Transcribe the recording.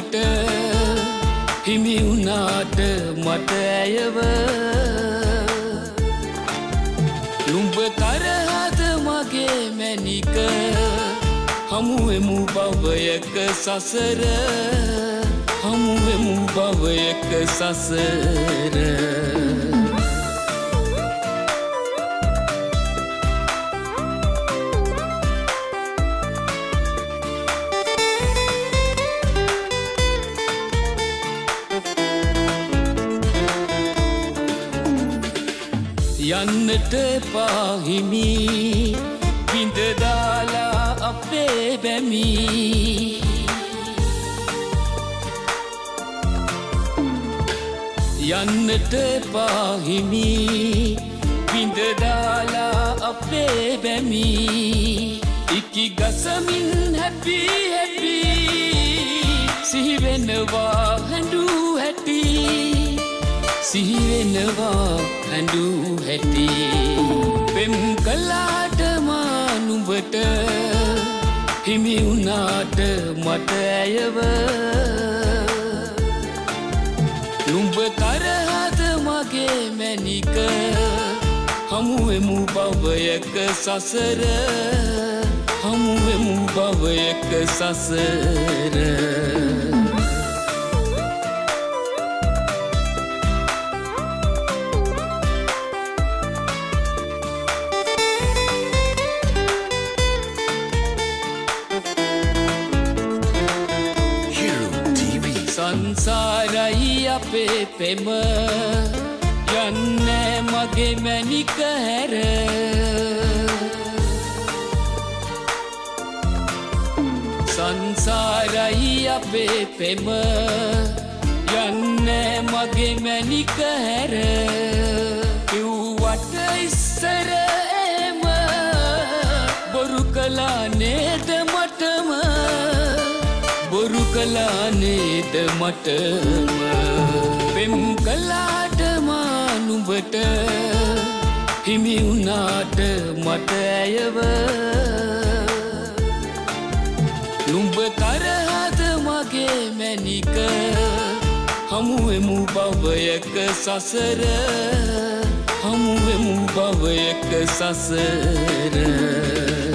ඔබට හිමිවුනාට මට ඇයව. නුඹ තරහද මගේ මැනික හමුුවමු බවයක සසර. හමුුවමු බවයක සසර. යන්නට පාහිමි. විඳදාලා අපේ බැමි. යන්නට පාහිමි. විඳදාලා අපේ බැමි. ඉකි ගසමින් හැපි හැපි. සිහිවෙනවා හැඩු හැටි. සිහිවෙනවා හැඩු හැටි පෙම් කලාට මානුඹට හිමි වුණාට මට ඇයව. නුඹ තරහද මගේ මැනික හමුවෙමු භවයක සසර. හමුවෙමු භවයක සසර. සංසාරයි අපේ පෙම. යන්න මගේ මැනික හැර. සංසාරයි අපේ පෙම. යන්න මගේ මැනික හැර. කිව්වට ඉස්සර කලා නේද මටම? පෙම් කලාට මානුඹට හිමි වුණාට මට ඇයව? නුඹ තරහද මගේ මැනික හමුවෙමු භවයක සසර. හමුවෙමු භවයක සසර.